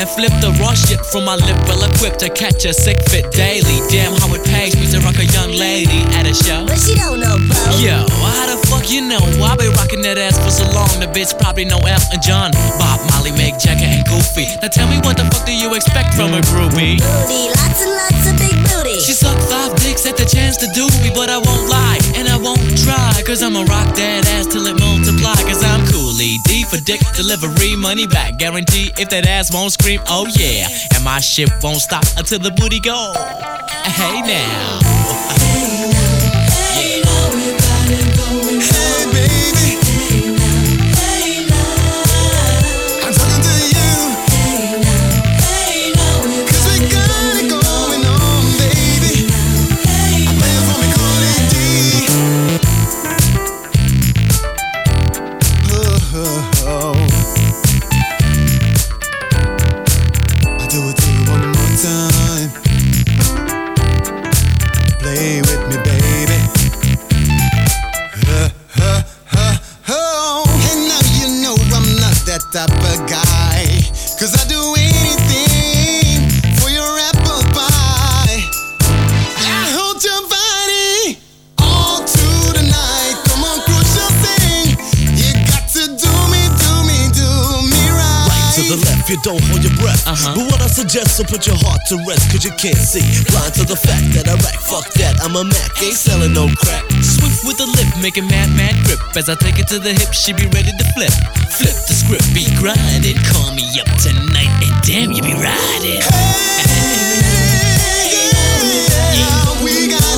As I spin and flip the raw shit from my lip, well equipped to catch a sick fit daily. Damn how it pays me to rock a young lady at a show. But she don't know, Bo. Yo, how the fuck you know? I been rocking that ass for so long, the bitch probably know Elton John, Bob Marley, Mick Jagger, and Goofy. Now tell me what the fuck do you expect from a groupie? Booty, lots and lots of big booty. She sucked five dicks at the chance to do me, but I won't lie, and I won't try, cause I'ma rock that ass till it multiply, cause I'm coolly D for dick delivery, money back guarantee if that ass won't scream, oh yeah, and my shit won't stop until the booty go. Hey now. Don't hold your breath. Uh-huh. But what I suggest, so put your heart to rest, cause you can't see. Blind to the fact that I rack, fuck that, I'm a Mac, ain't selling no crack. Swift with the lip, making mad, mad grip. As I take it to the hip, she be ready to flip. Flip the script, be grinding. Call me up tonight, and damn, you be riding. Hey, Yeah, we got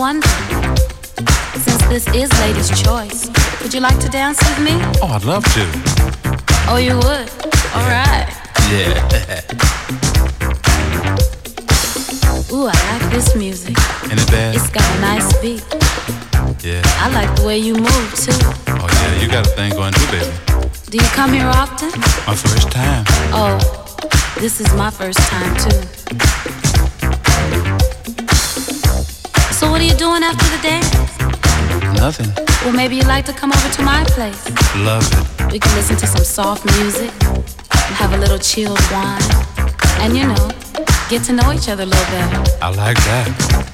wonder, since this is Lady's Choice, would you like to dance with me? Oh, I'd love to. soft music, have a little chilled wine, and you know, get to know each other a little better. I like that.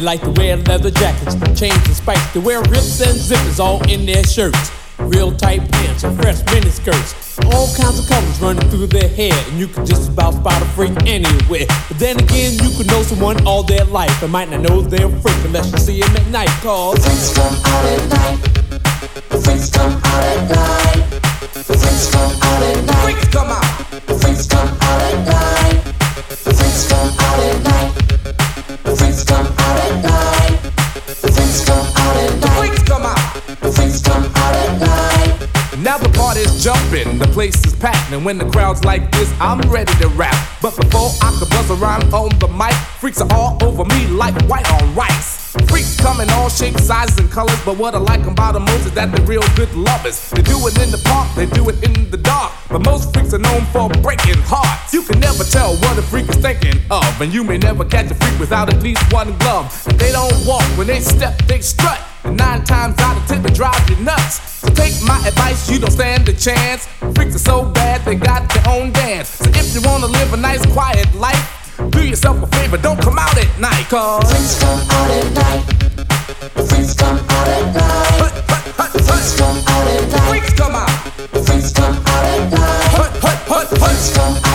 They like to wear leather jackets, chains and spikes. They wear rips and zippers all in their shirts. Real tight pants and fresh mini skirts. All kinds of colors running through their hair, and you can just about spot a freak anywhere. But then again, you could know someone all their life and might not know they're a freak unless you see them at night. Cause Freaks come out at night. Freaks come out at night. Freaks come out at night. Freaks come out. Freaks come out at night. Jumping, the place is packed, and when the crowd's like this, I'm ready to rap. But before I can buzz around on the mic, freaks are all over me like white on rice. Freaks come in all shapes, sizes, and colors, but what I like about them most is that they're real good lovers. They do it in the park, they do it in the dark, but most freaks are known for breaking hearts. You can never tell what a freak is thinking of, and you may never catch a freak without at least one glove. And they don't walk, when they step, they strut. And nine times out of ten, they drive you nuts. Take my advice, you don't stand a chance. Freaks are so bad, they got their own dance. So if you wanna live a nice, quiet life, do yourself a favor, don't come out at night. Cause Freaks come out at night. Freaks come out at night. Freaks come out at night. freaks come out. Freaks come out at night. Freaks come out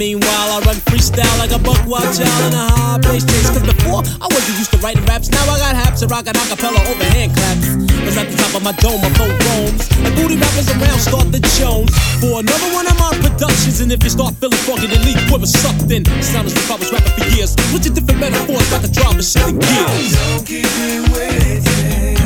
Meanwhile, I run freestyle like a buck wild child in a high place chase. Cause before, I wasn't used to writing raps. Now I got haps and rock an acapella overhand claps. Cause at the top of my dome, my phone roams. And booty rappers around start the Jones. For another one of my productions. And if you start feeling funky, then leave with a something. Sound as if I was rapping for years. With your different metaphors, about to drop and shit in gears. Don't keep me waiting.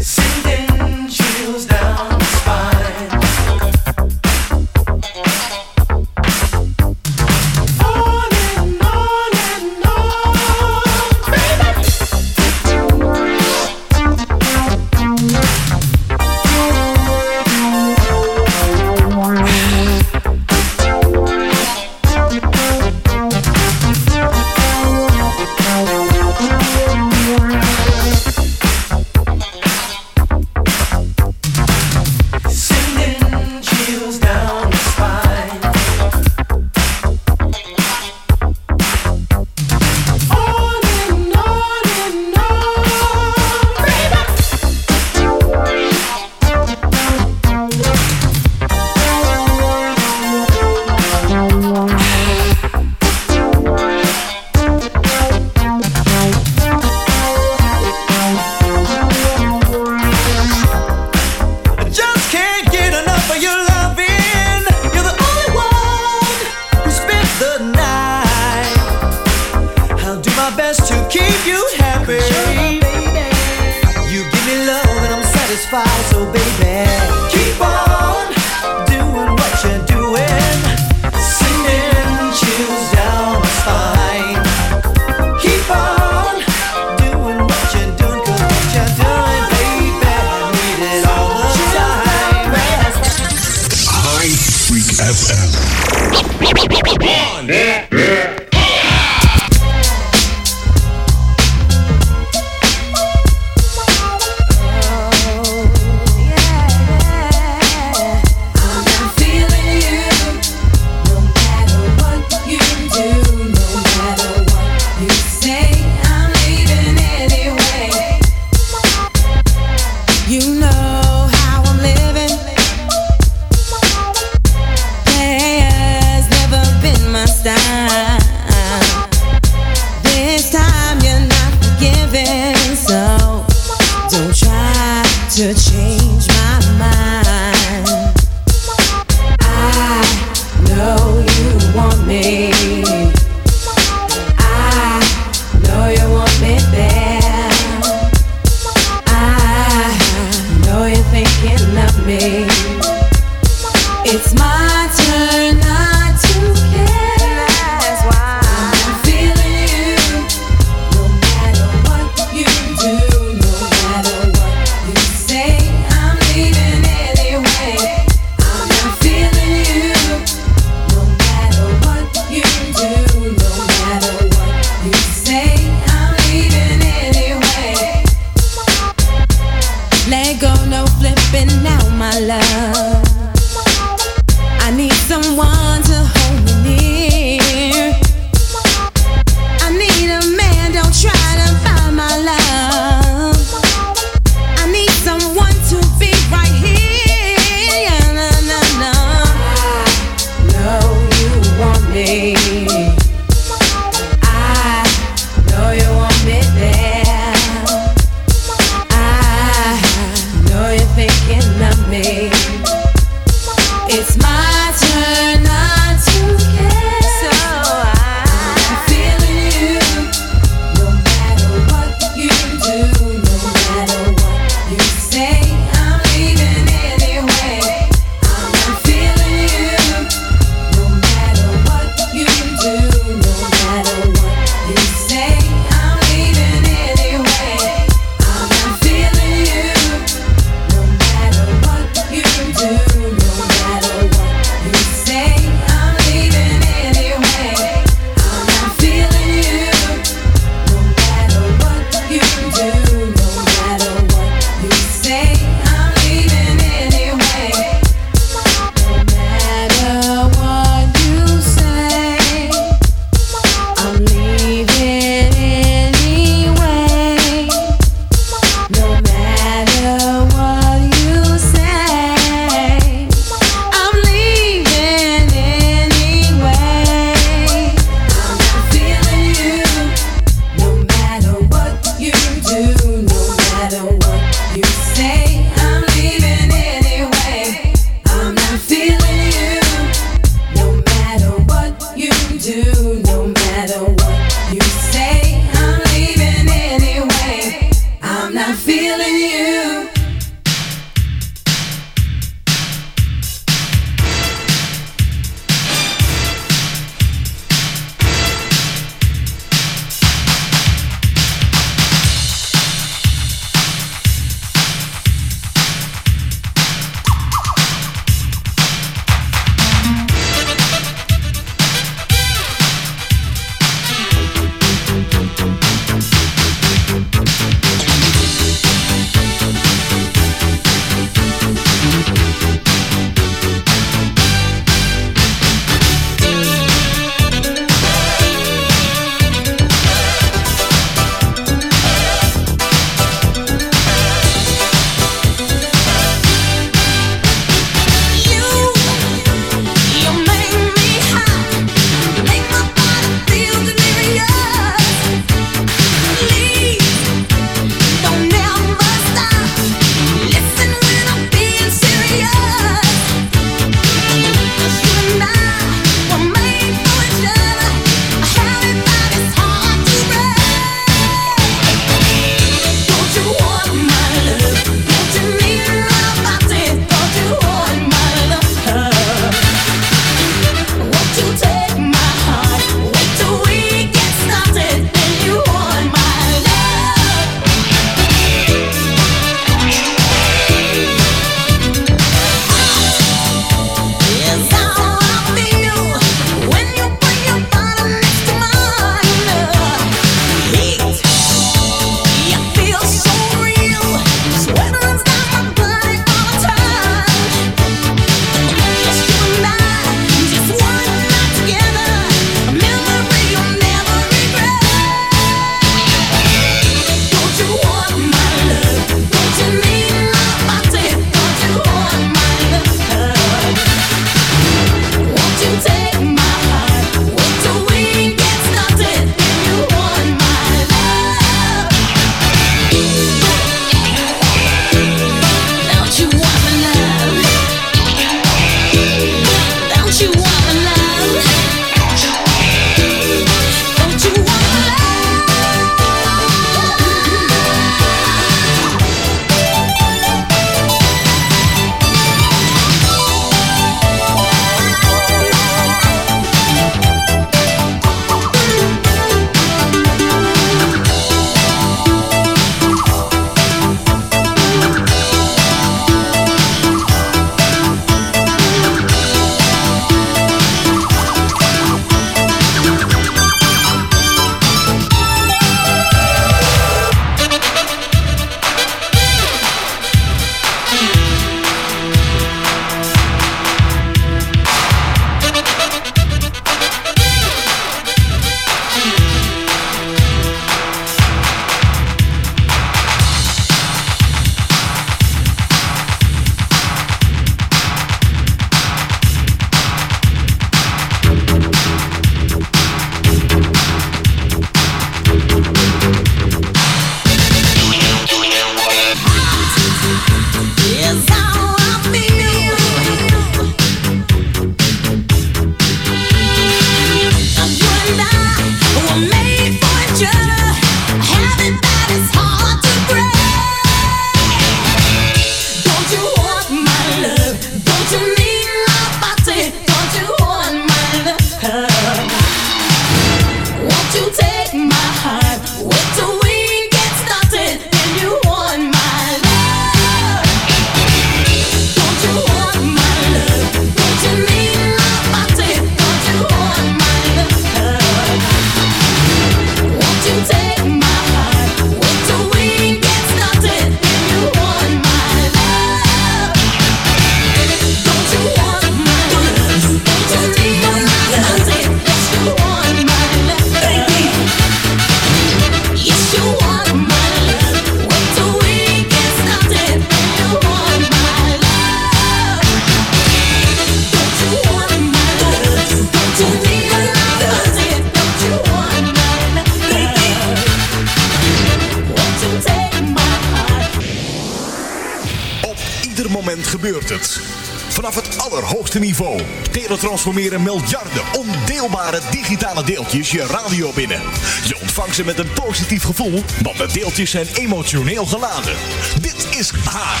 gevoel, want de deeltjes zijn emotioneel geladen. Dit is haar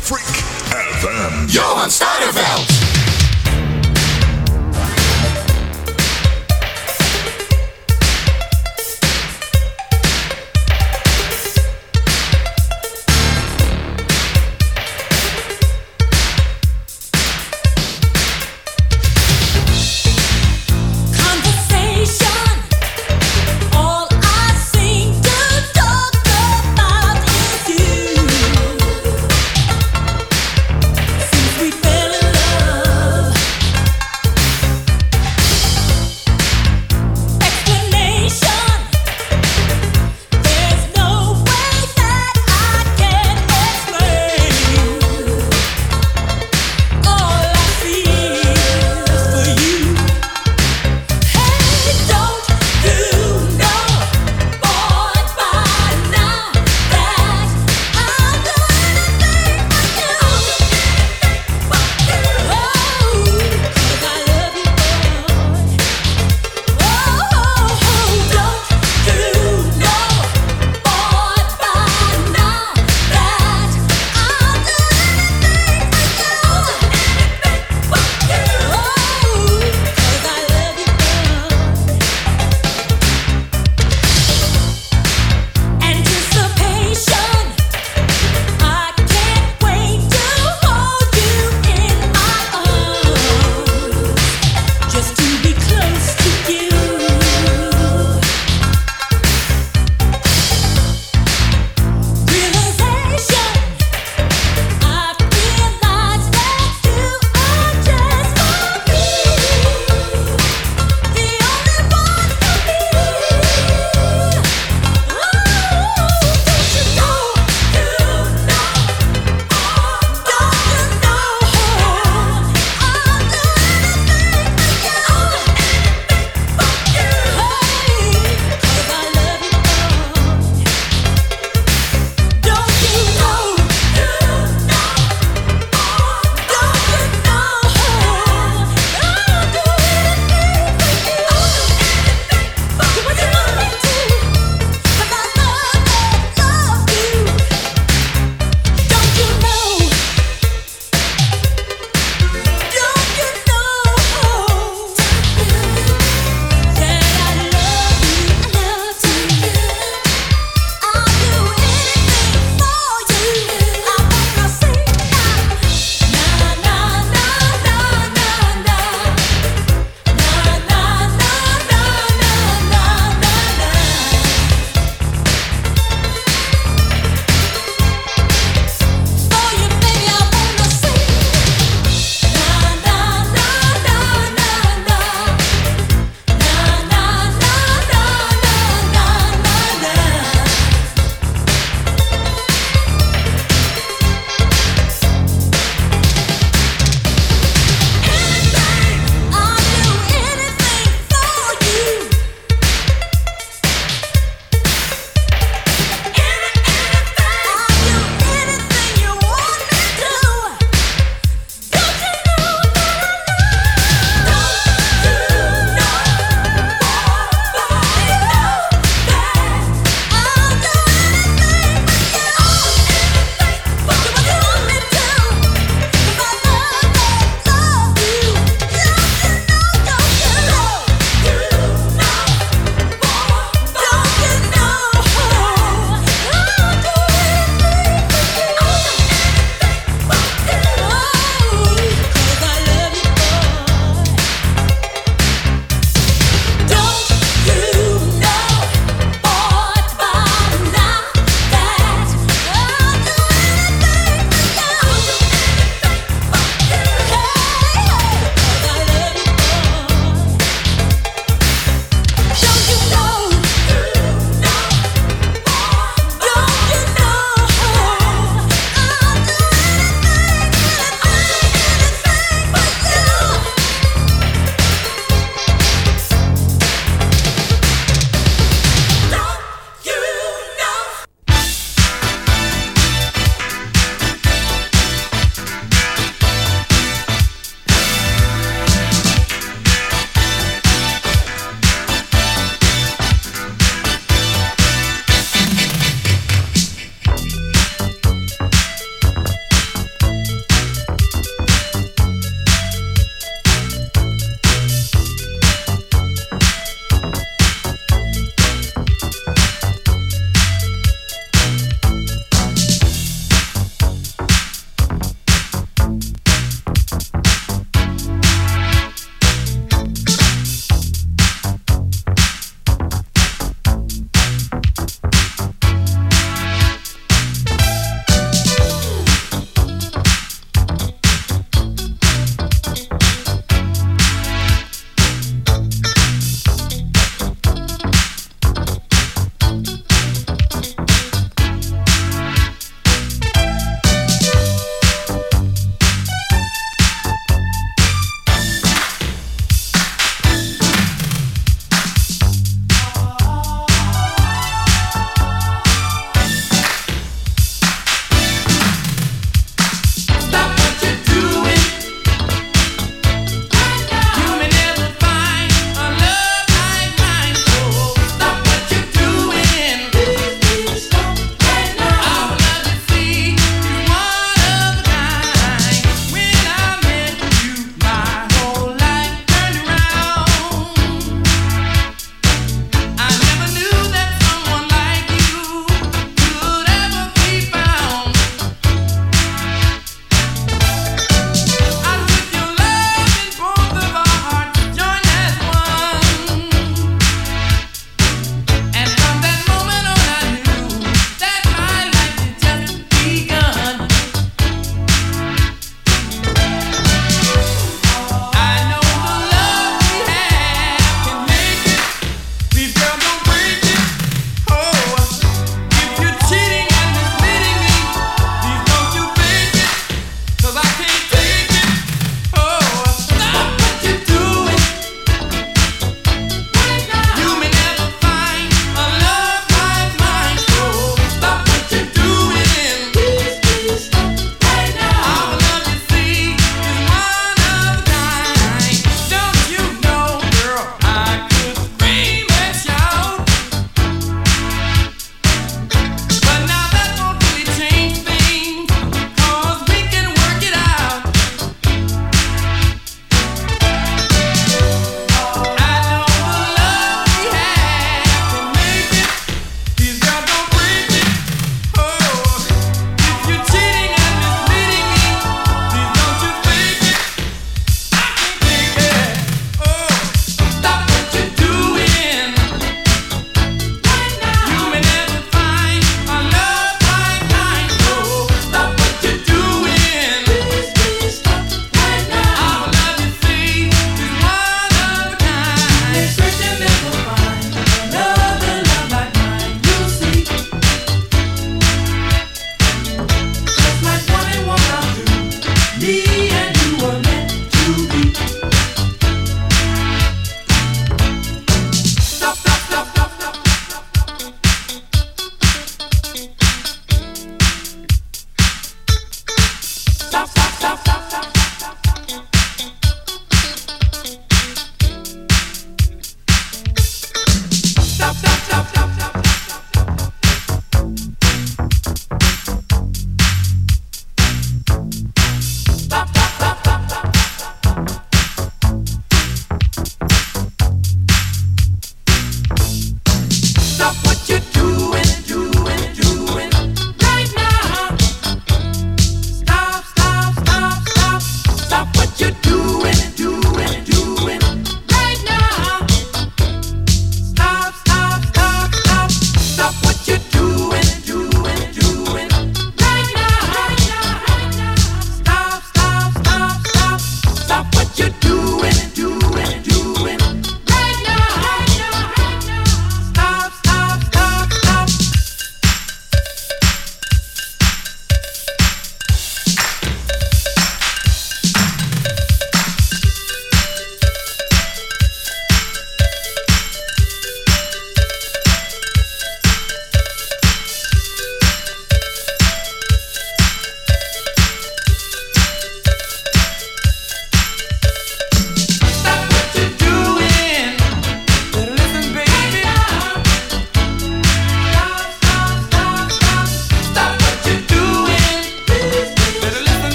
Freak FM. Johan Steinerveld.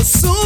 Was so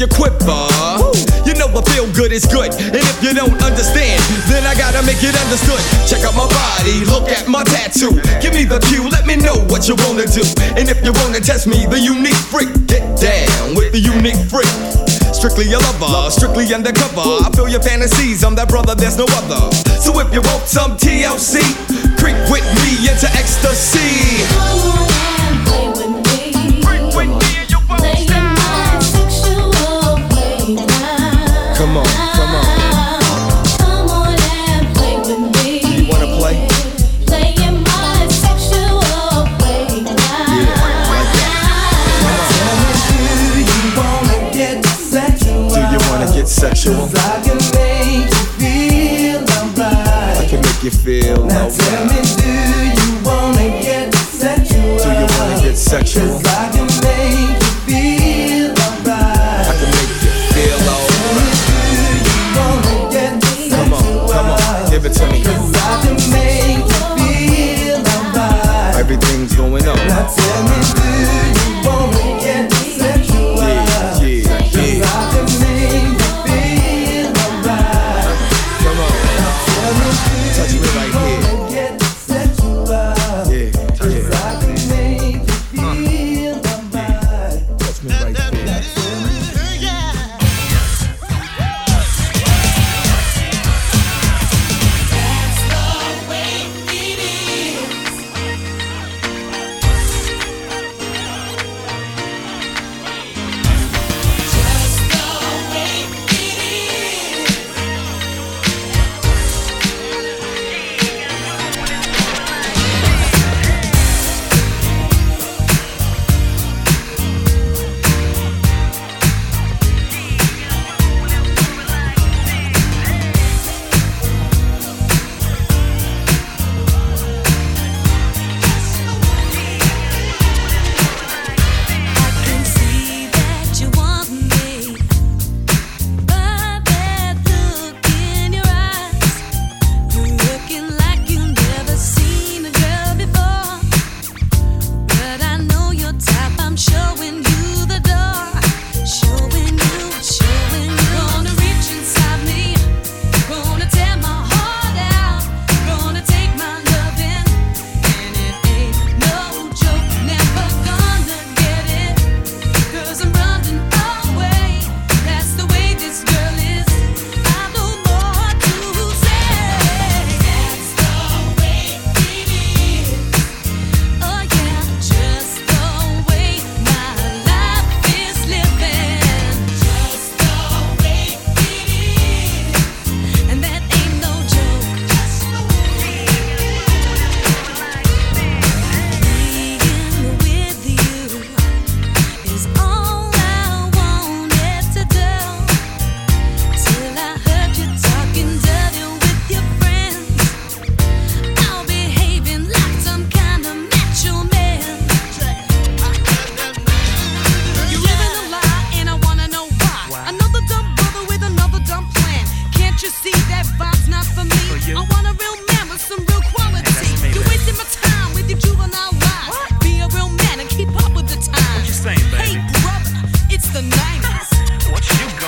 your quiver. You know I feel good is good, and if you don't understand, then I gotta make it understood. Check out my body, look at my tattoo. Give me the cue, let me know what you wanna do. And if you wanna test me, the unique freak, get down with the unique freak. Strictly a lover, strictly undercover. I feel your fantasies, I'm that brother, there's no other. So if you want some TLC, creep with me into ecstasy. sexual.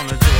on it.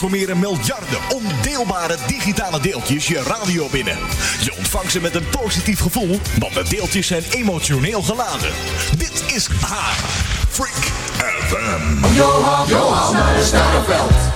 transformeren miljarden ondeelbare digitale deeltjes je radio binnen. Je ontvangt ze met een positief gevoel, want de deeltjes zijn emotioneel geladen. Dit is haar Freak FM. Johan, Johan, Johan. Snuiderveld.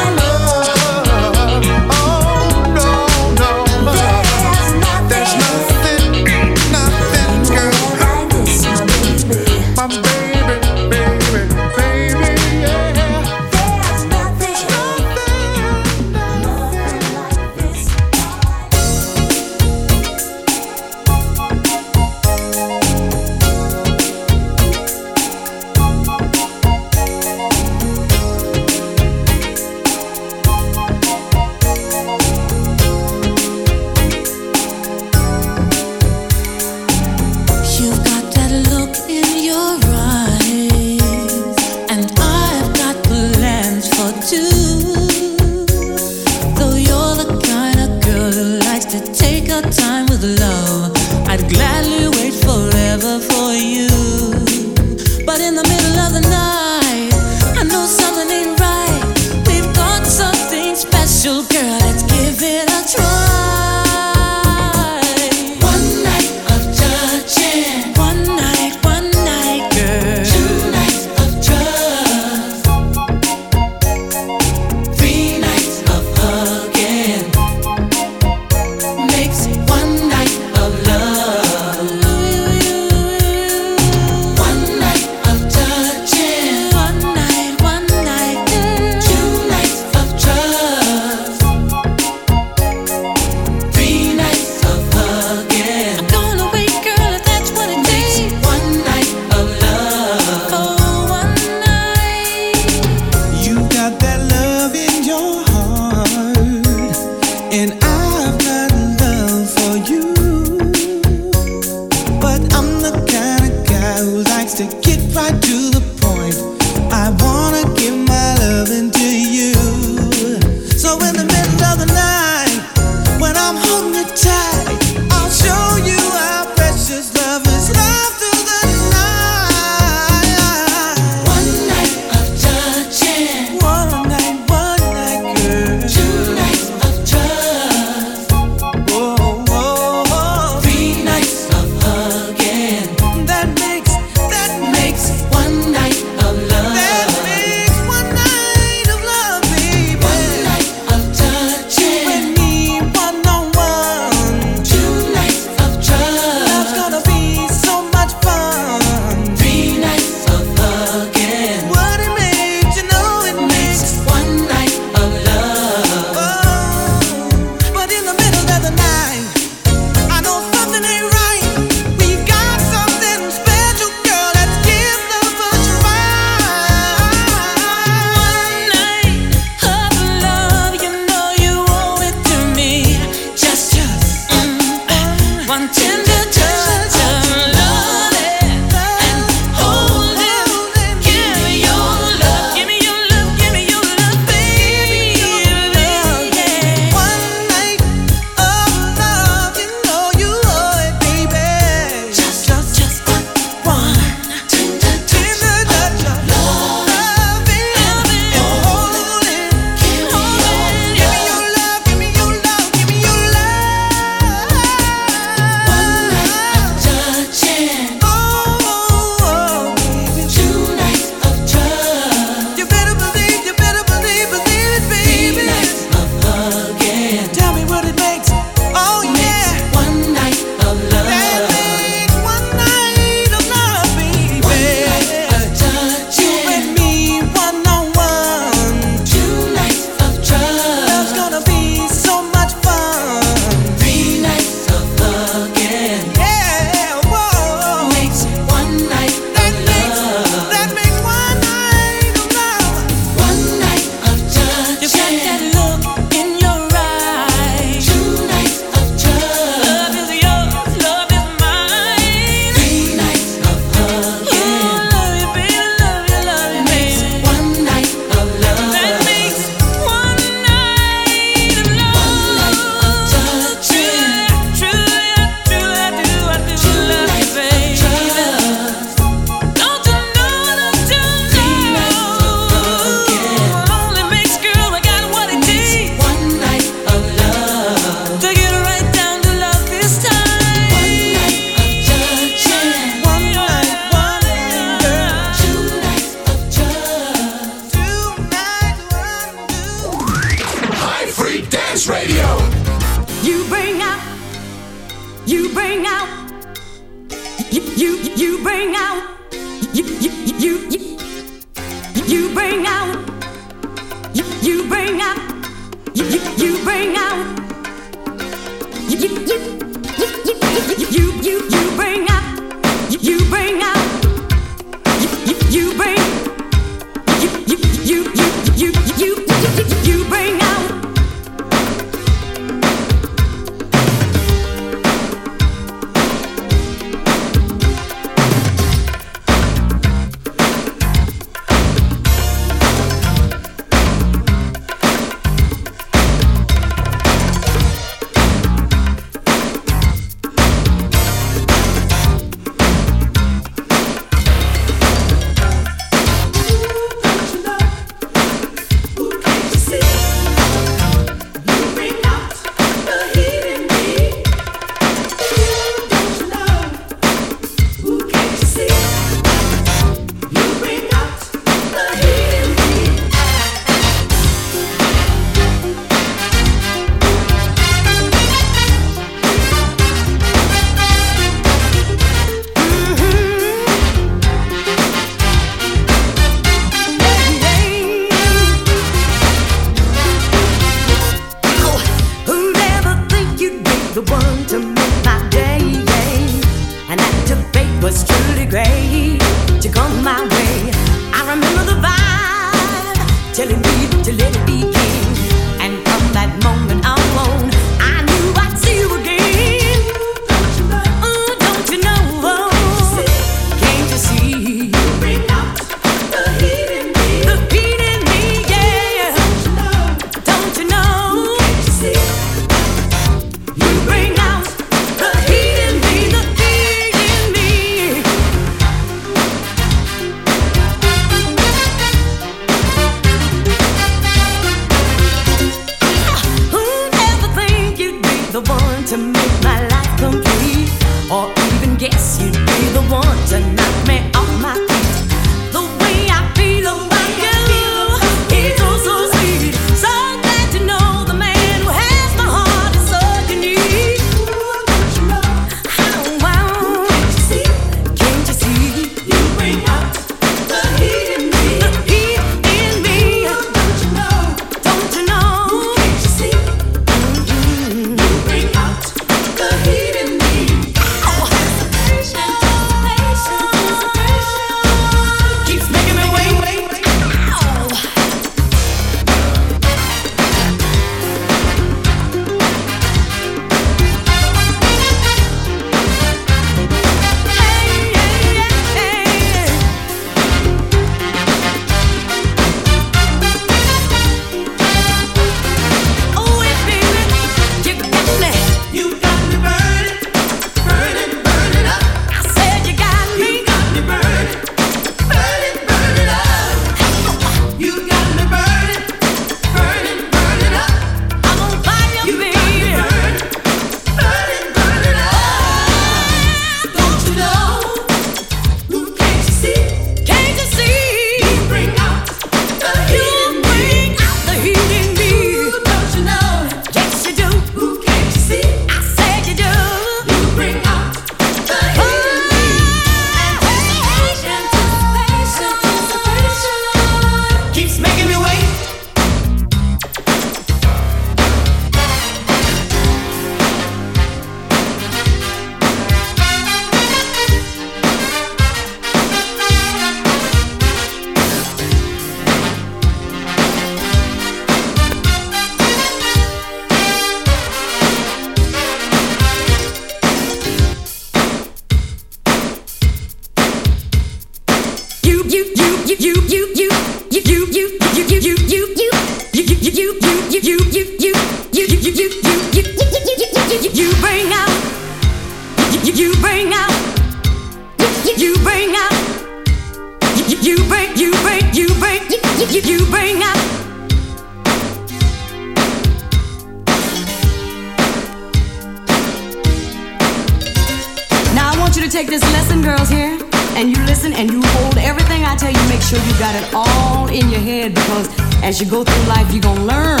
you take this lesson, girls, here, and you listen and you hold everything I tell you. Make sure you got it all in your head because as you go through life, you're going to learn.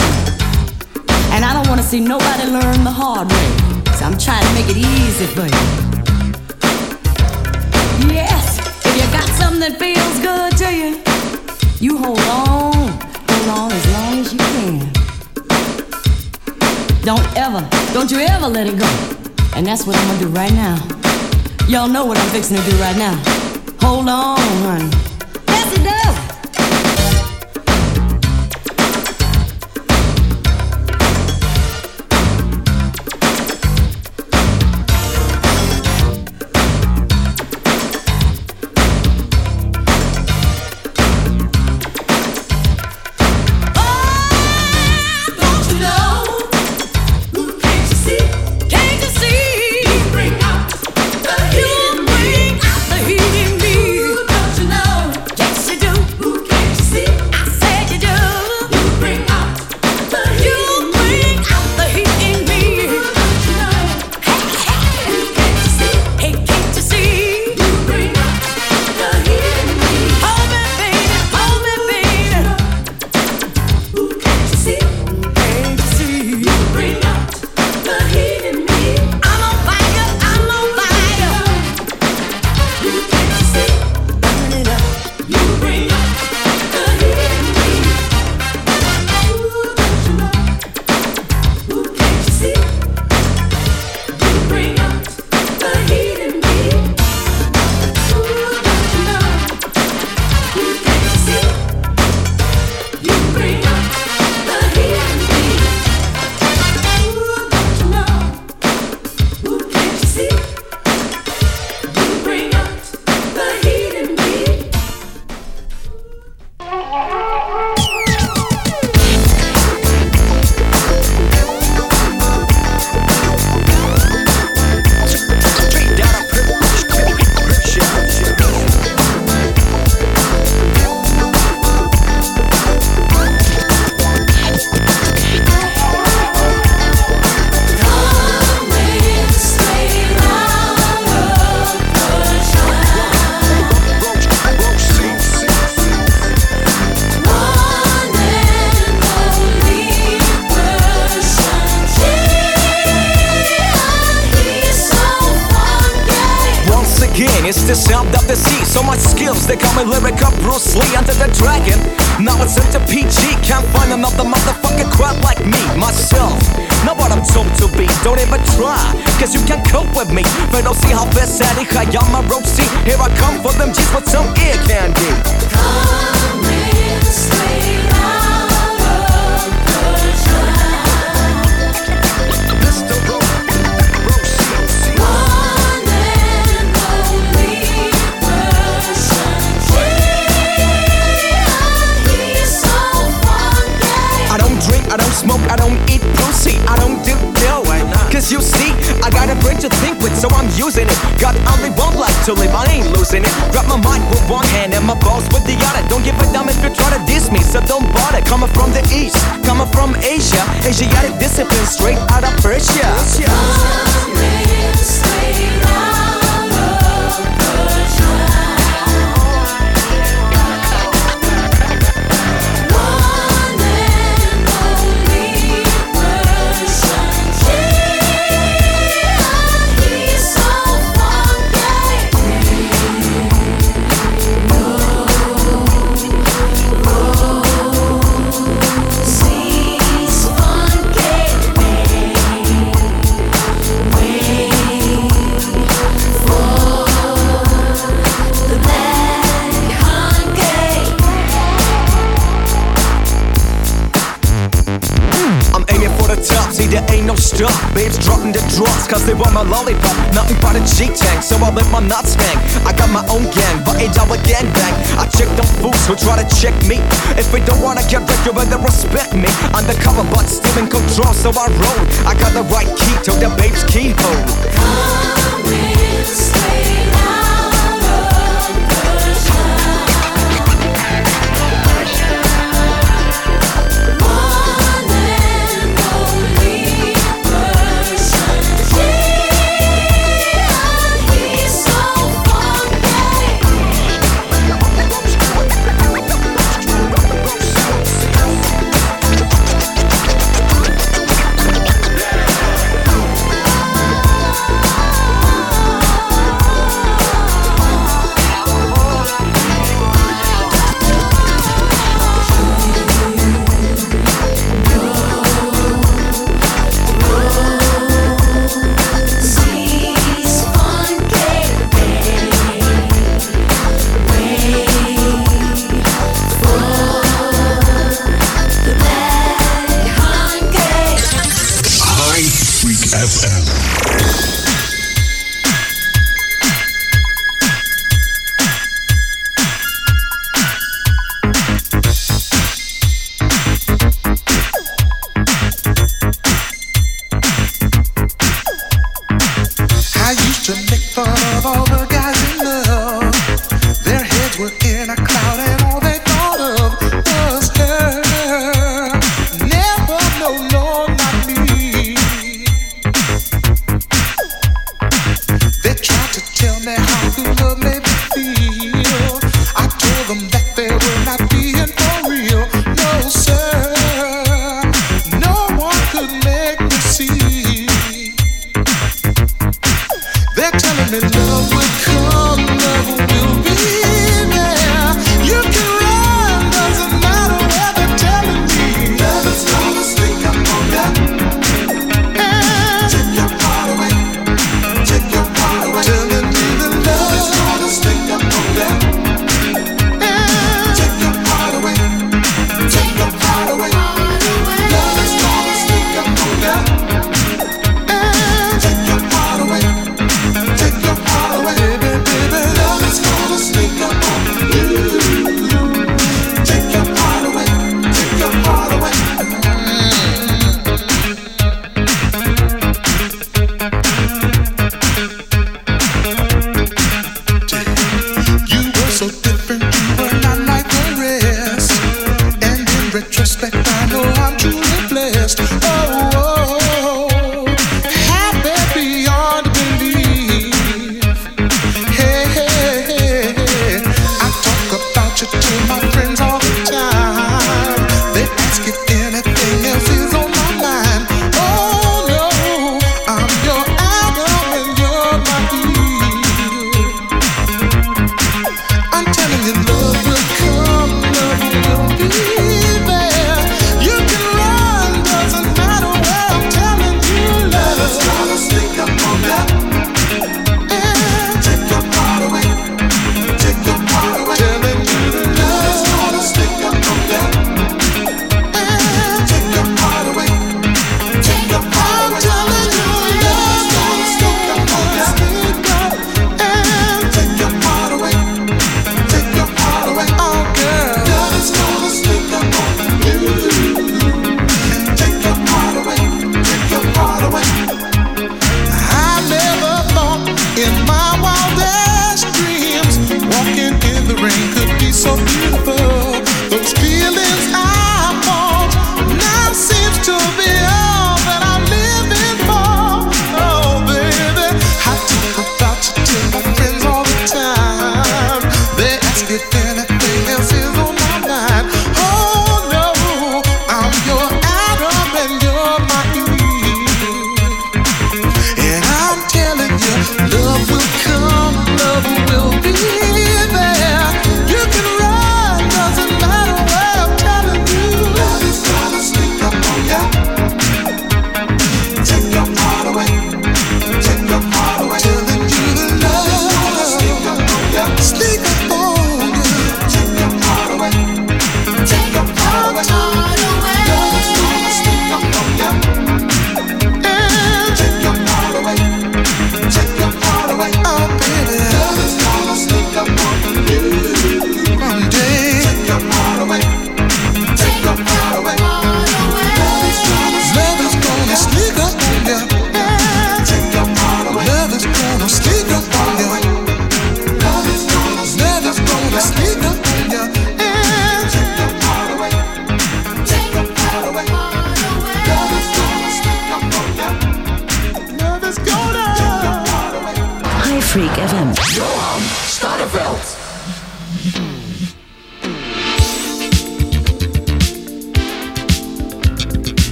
And I don't want to see nobody learn the hard way. So I'm trying to make it easy for you. Yes, if you got something that feels good to you, you hold on, hold on as long as you can. Don't ever, don't you ever let it go. And that's what I'm gonna do right now. Y'all know what I'm fixing to do right now. Hold on, honey.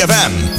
FM.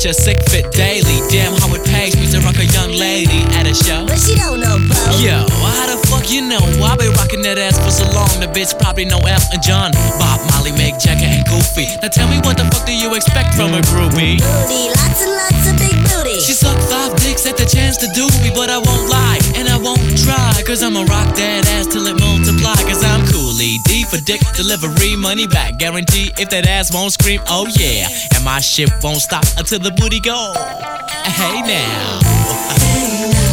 Catch a sick fit daily. Damn how it pays me to rock a young lady at a show. But she don't know, Bo. Yo, how the fuck you know? I been rocking that ass for so long, the bitch probably know Elton John, Bob, Marley, Mick, Jagger, and Goofy. Now tell me what the fuck do you expect from a groupie? Booty, lots and lots of big booty. She sucked five dicks at the chance to do me, but I won't lie, and I won't try, cause I'ma rock that ass till it multiply, cause I'm coolly D for dick delivery, money back guarantee if that ass won't scream, oh yeah, my shit won't stop until the booty go. Hey now.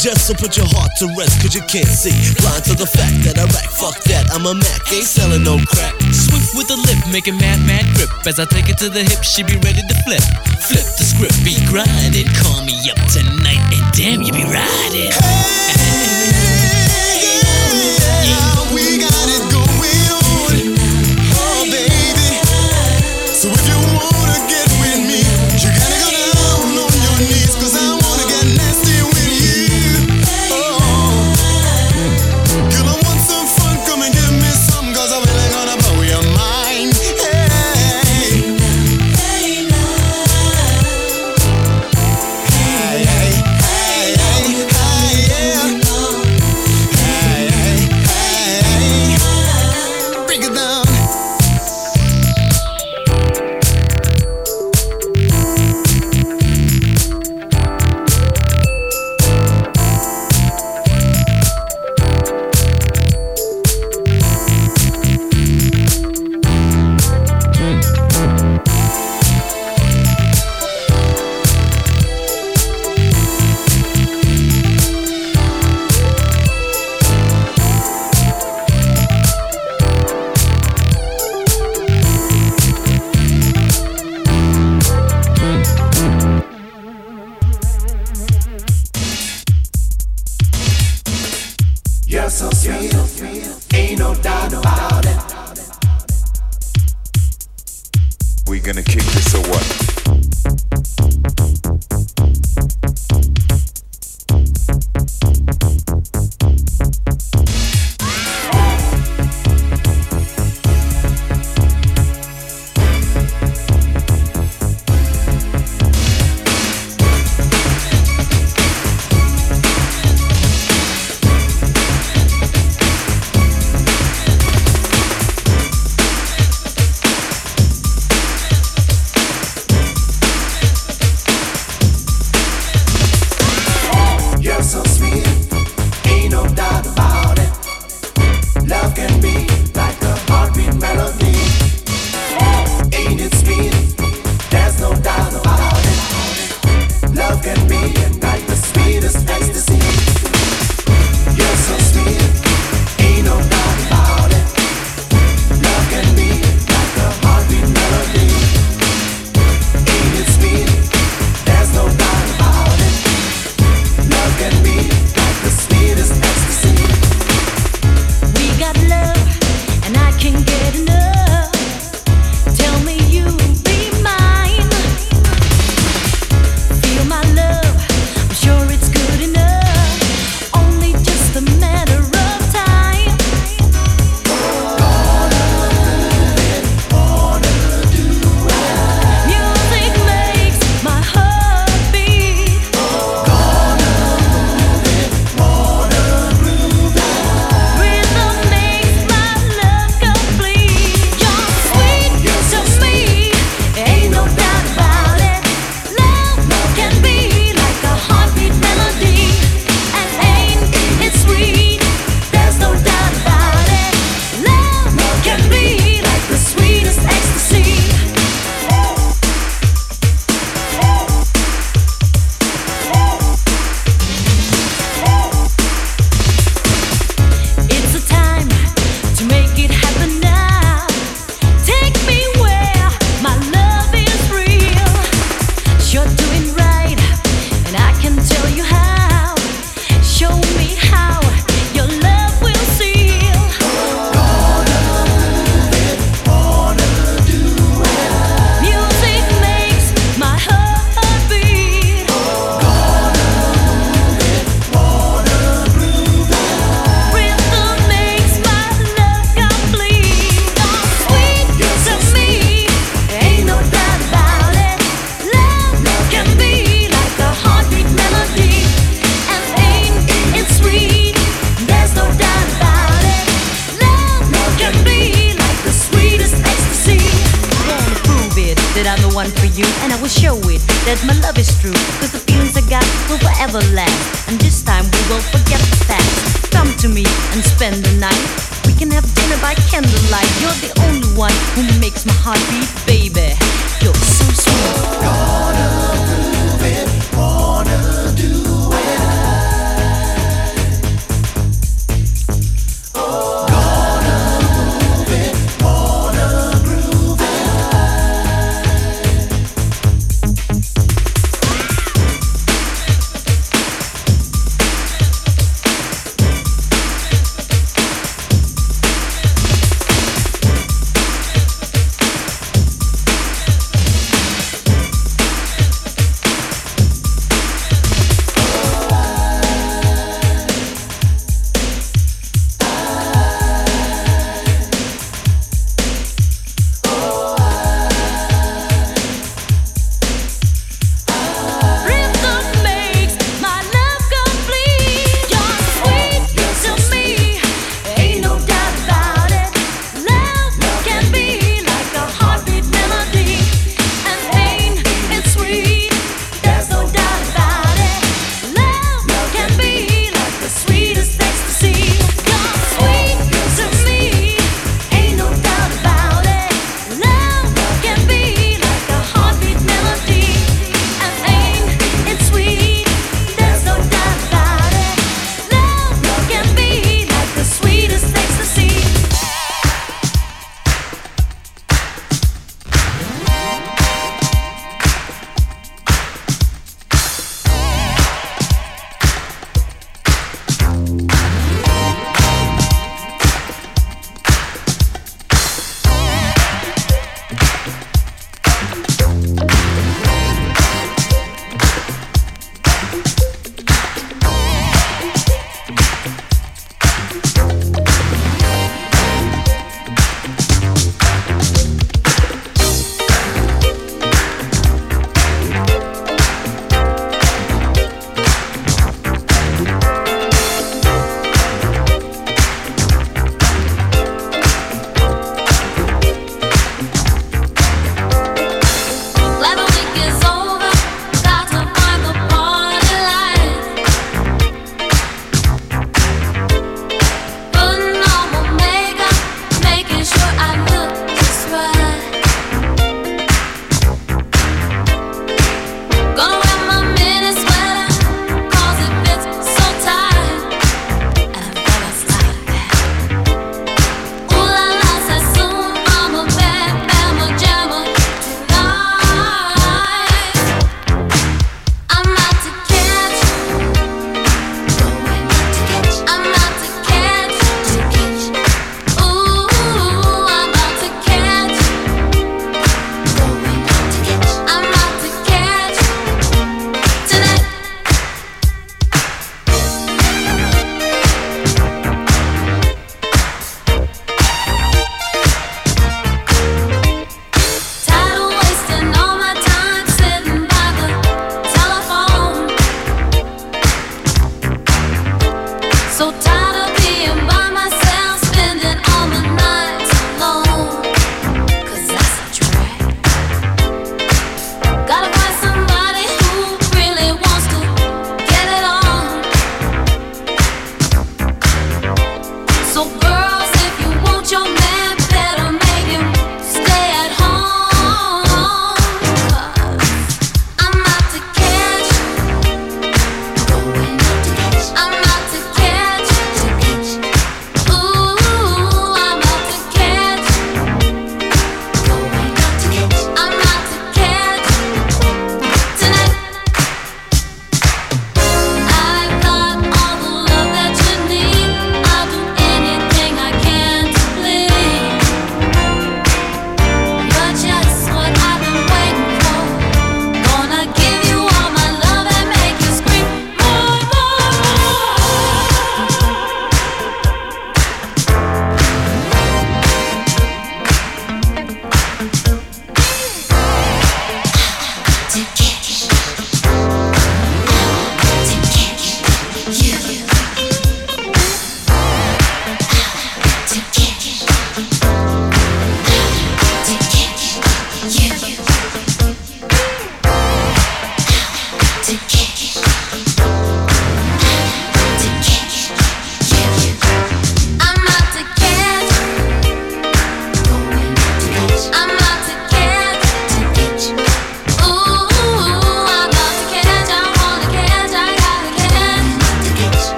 Suggest, to put your heart to rest, cause you can't see. Blind to the fact that I rack, fuck that, I'm a Mac, ain't selling no crack. Swift with the lip, making mad, mad grip. As I take it to the hip, she be ready to flip. Flip the script, be grinding. Call me up tonight, and damn, you be riding. Hey, yeah, We got it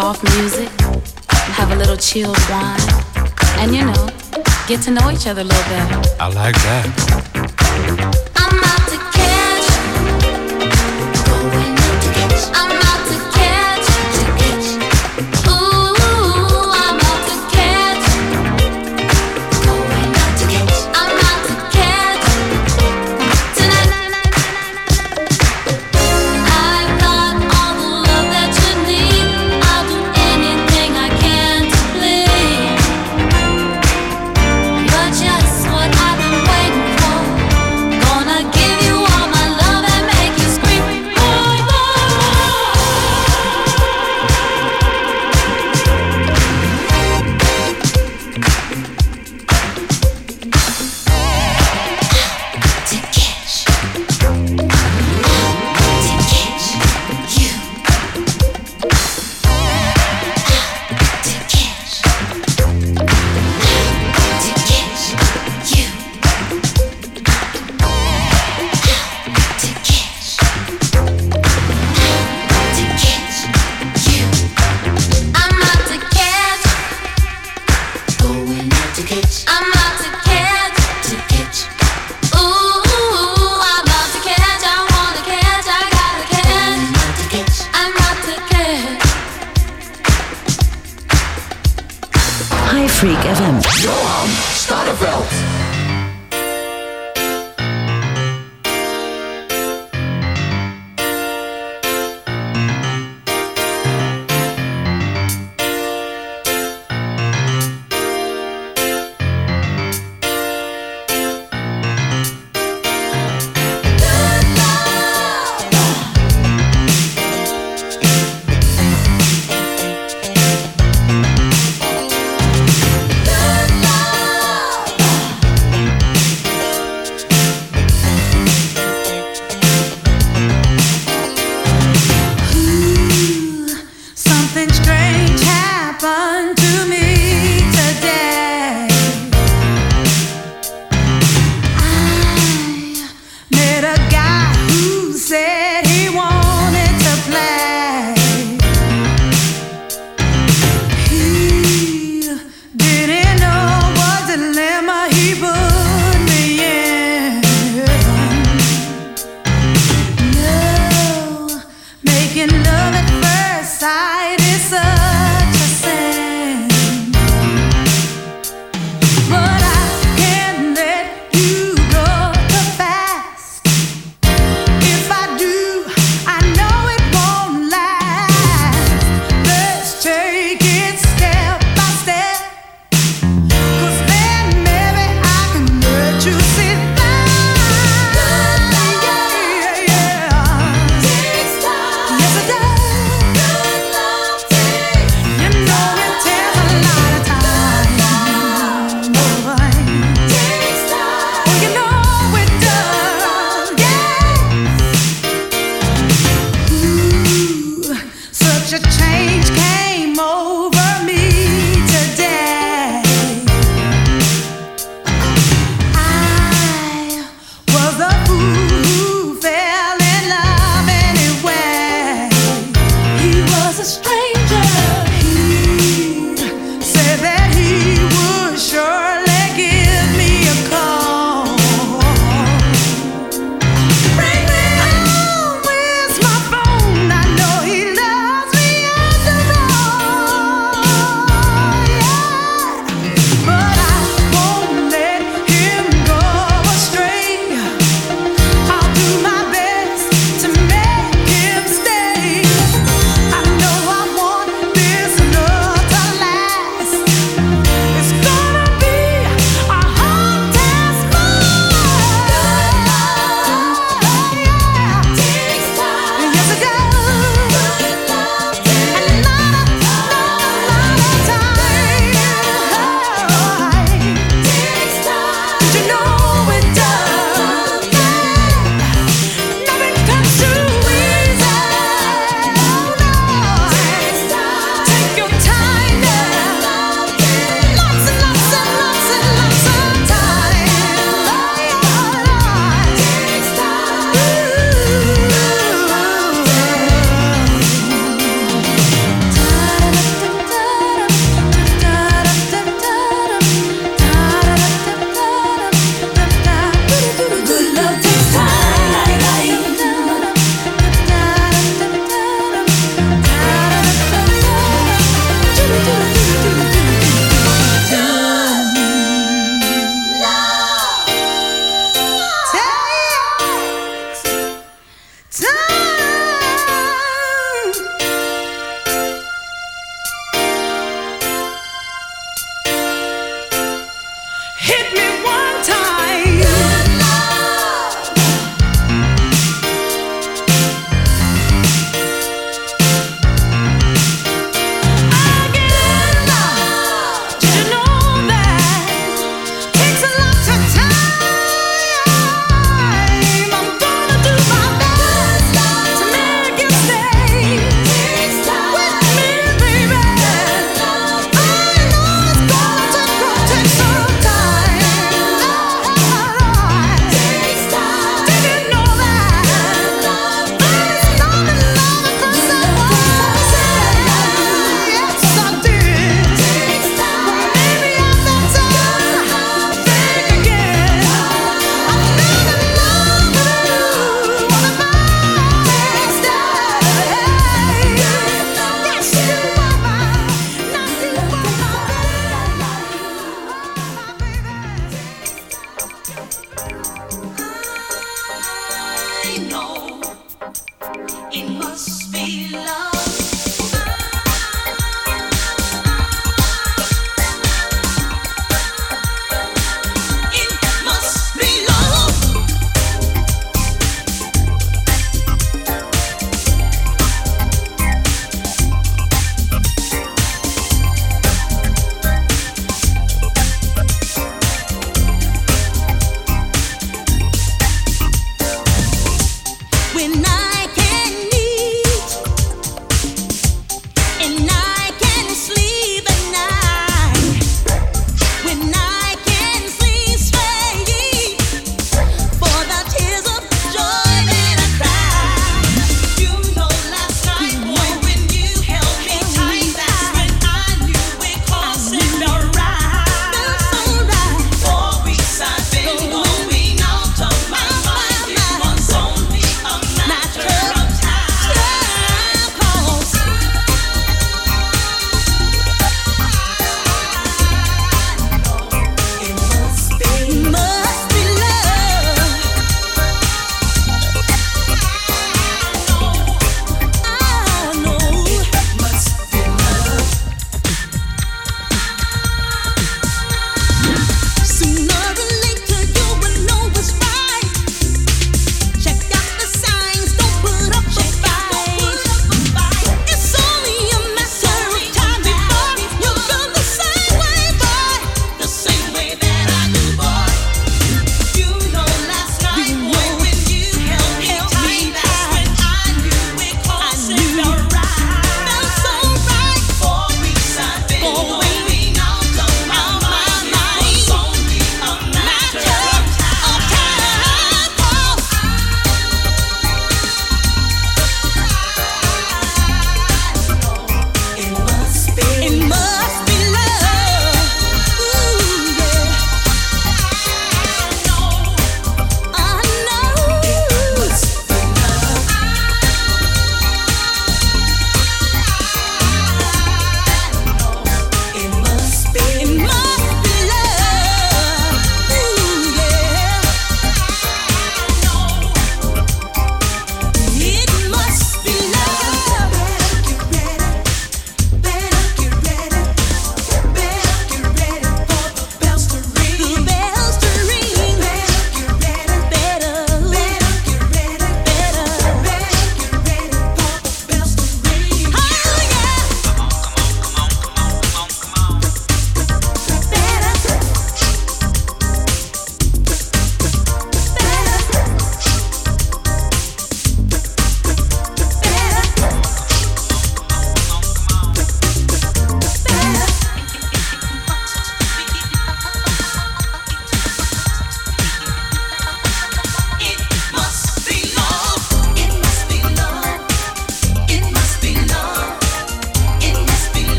soft music, have a little chilled wine, and you know, get to know each other a little better. I like that.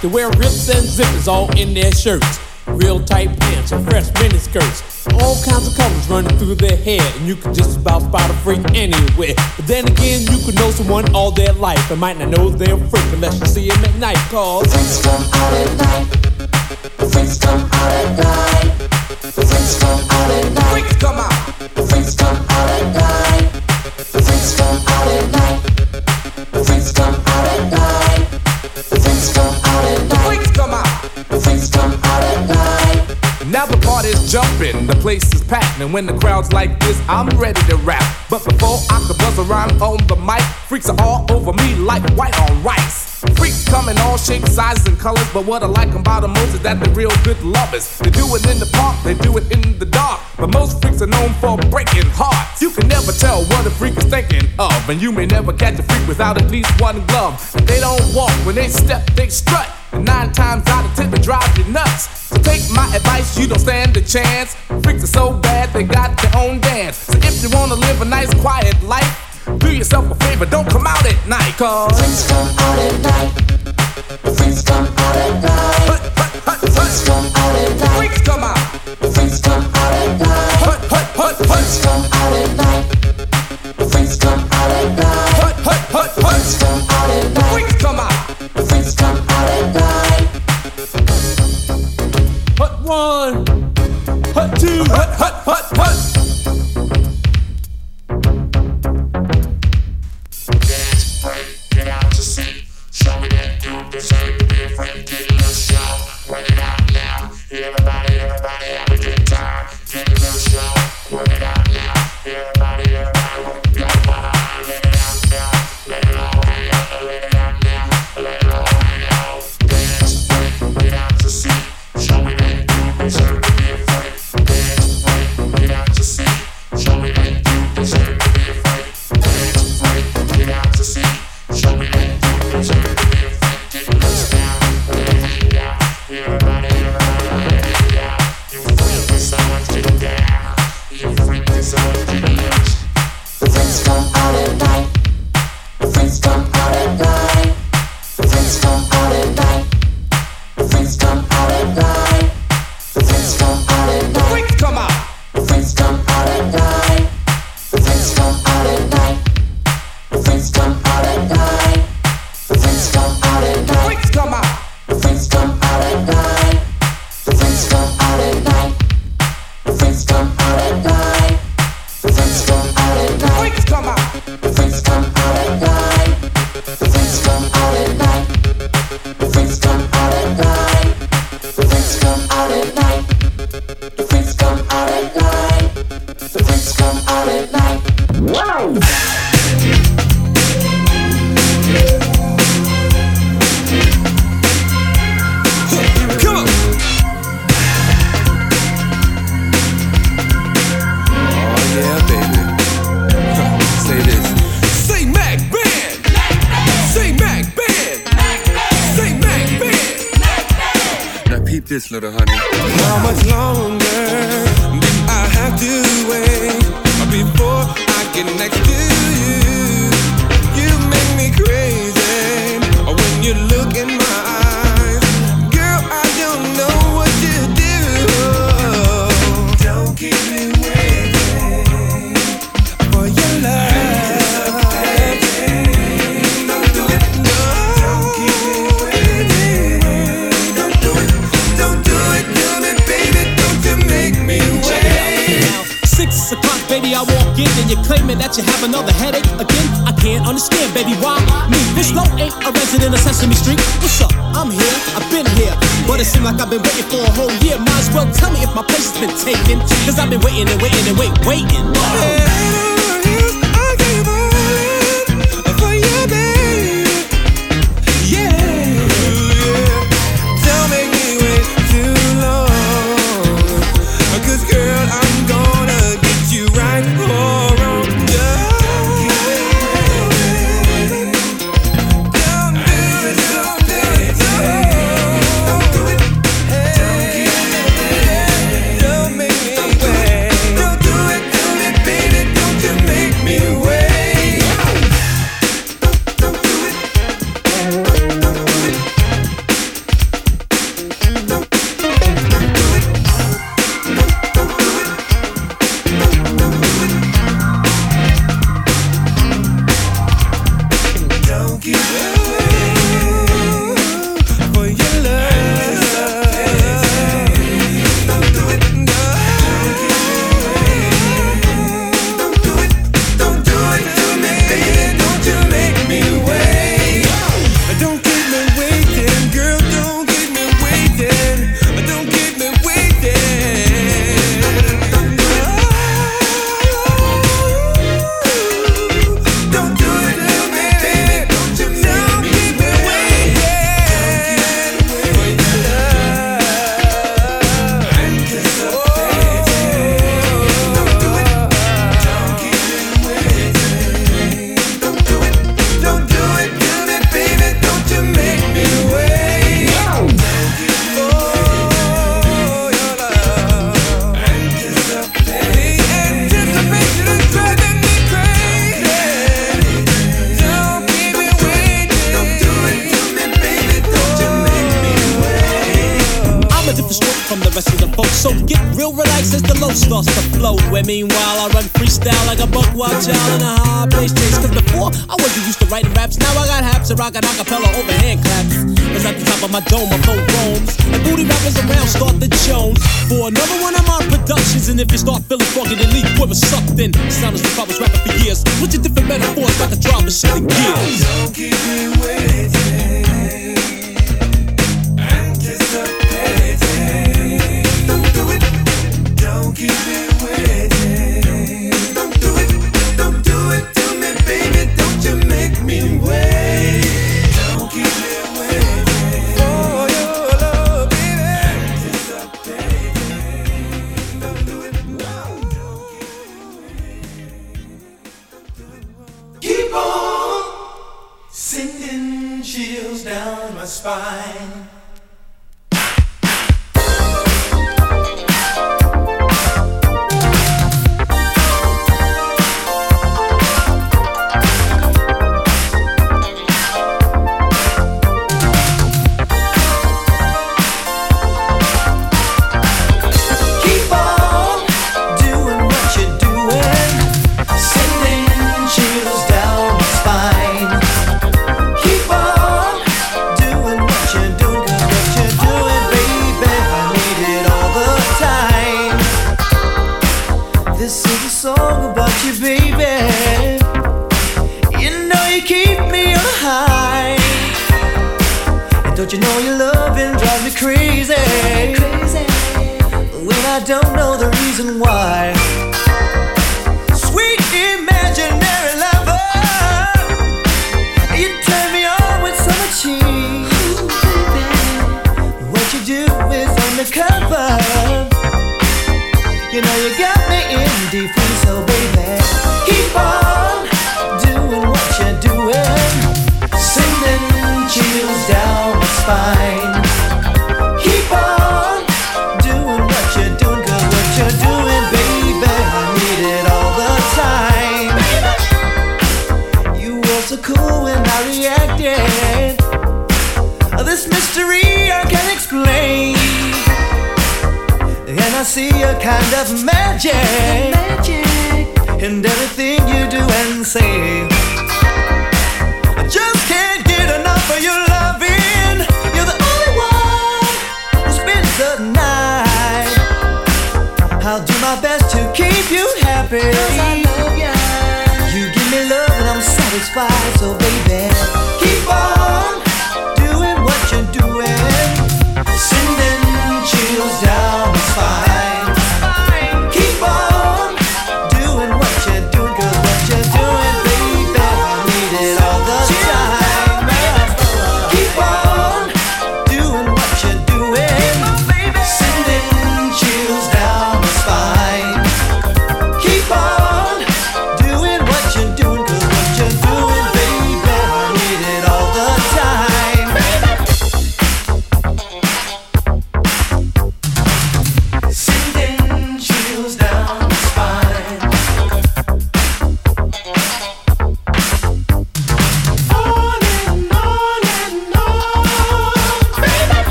They wear rips and zippers all in their shirts. Real tight pants and fresh mini skirts. All kinds of colors running through their hair, and you can just about spot a freak anywhere. But then again, you could know someone all their life and might not know they're a freak unless you see them at night. Cause freaks come out at night. Freaks come out at night. Freaks come out at night. Freaks come out. The place is packed, and when the crowd's like this, I'm ready to rap. But before I could buzz around on the mic, freaks are all over me like white on rice. Freaks come in all shapes, sizes, and colors, but what I like about them most is that they're real good lovers. They do it in the park, they do it in the dark, but most freaks are known for breaking hearts. You can never tell what a freak is thinking of, and you may never catch a freak without at least one glove. They don't walk, when they step, they strut. And nine times out of ten, they drive you nuts. Take my advice, you don't stand a chance. Freaks are so bad, they got their own dance. So if you wanna live a nice, quiet life, do yourself a favor, don't come out at night, cause freaks come out at night. Freaks come out at night. Freaks come out at night. Freaks come out. Friends come out at night. Freaks come out.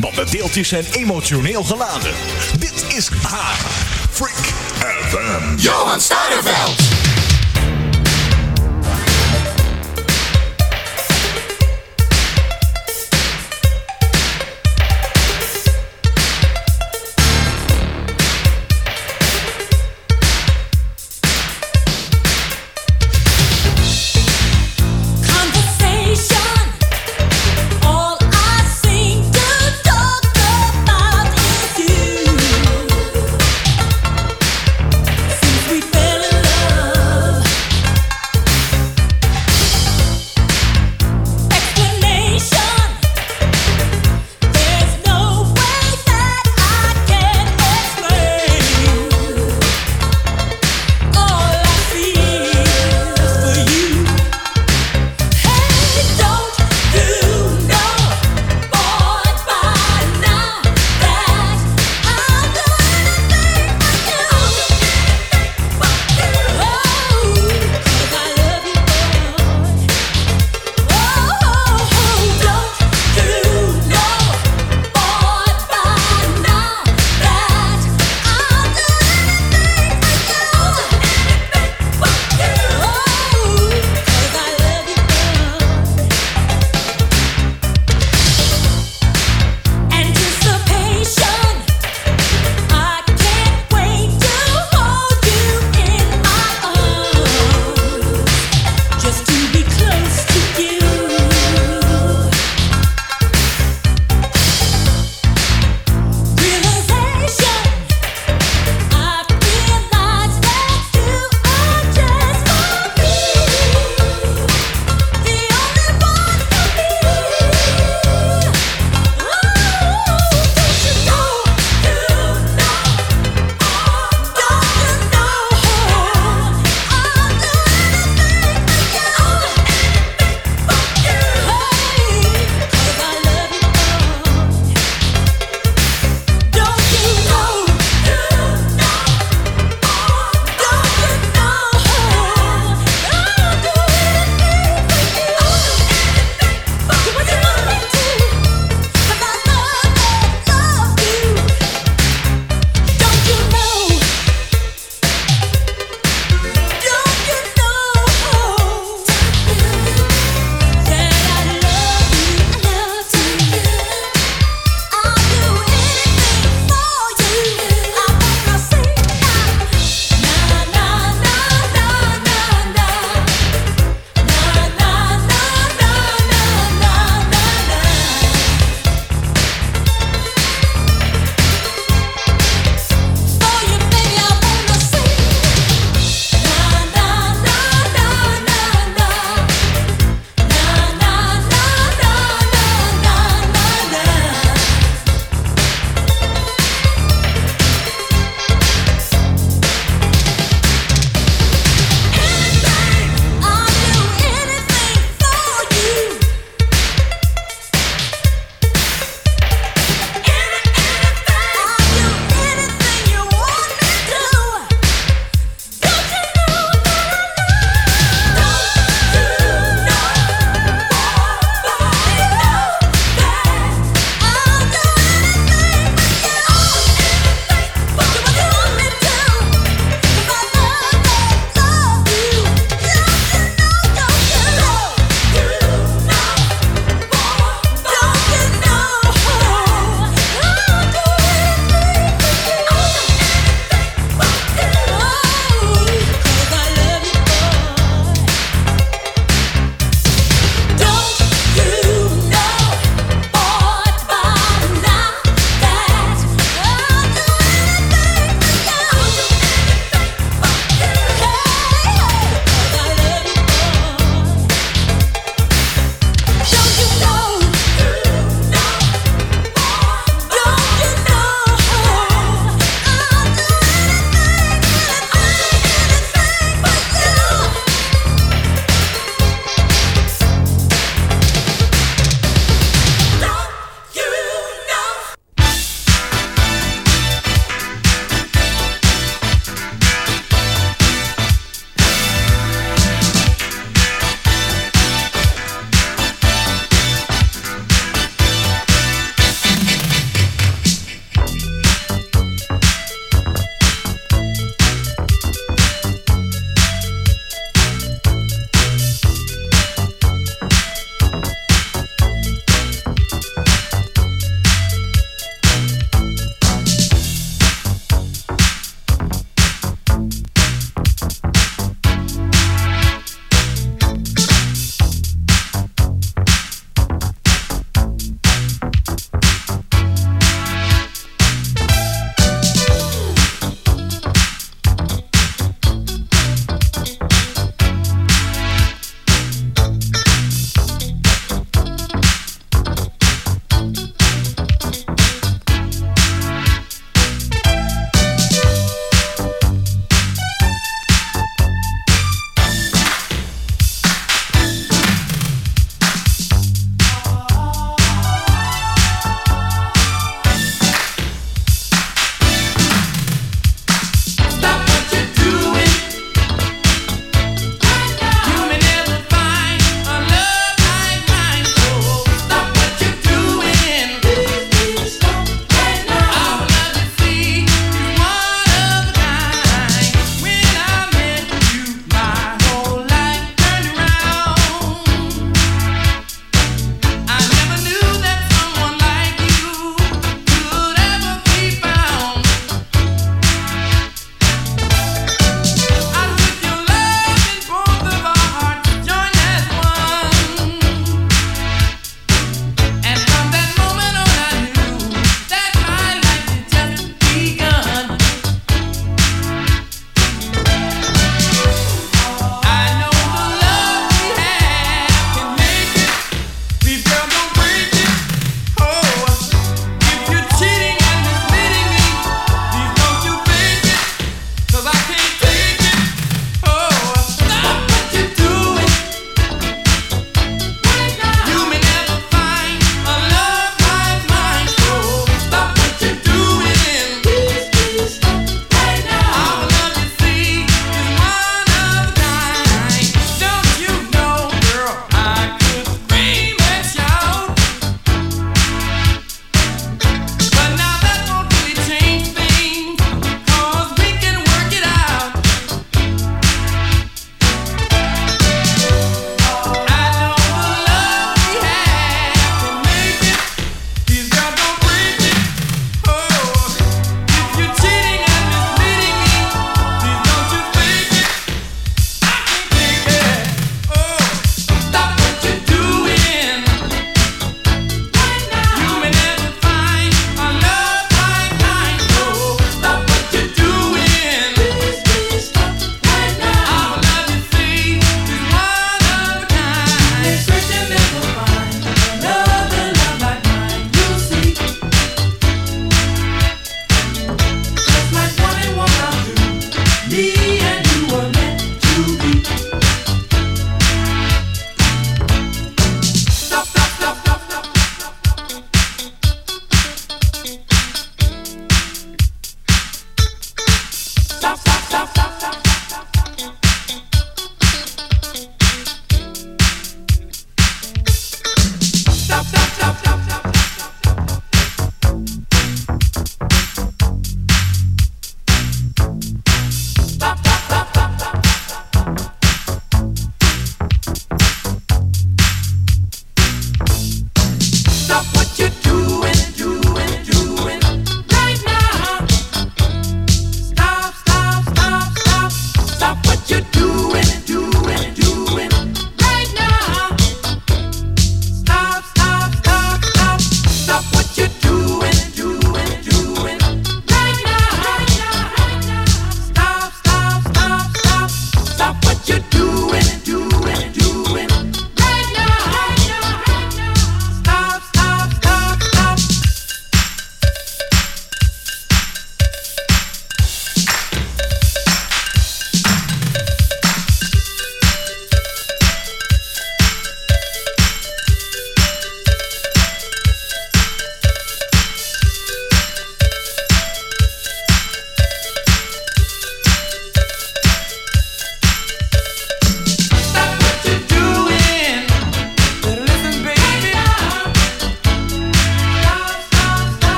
Want de deeltjes zijn emotioneel geladen.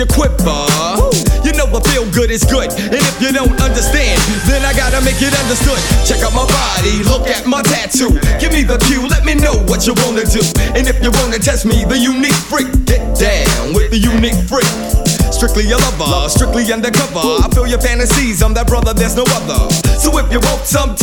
your quiver. You know I feel good is good, and if you don't understand, then I gotta make it understood. Check out my body, look at my tattoo. Give me the cue, let me know what you wanna do. And if you wanna test me, the unique freak, get down with the unique freak. Strictly a lover, strictly undercover. I feel your fantasies, I'm that brother, there's no other. So if you want some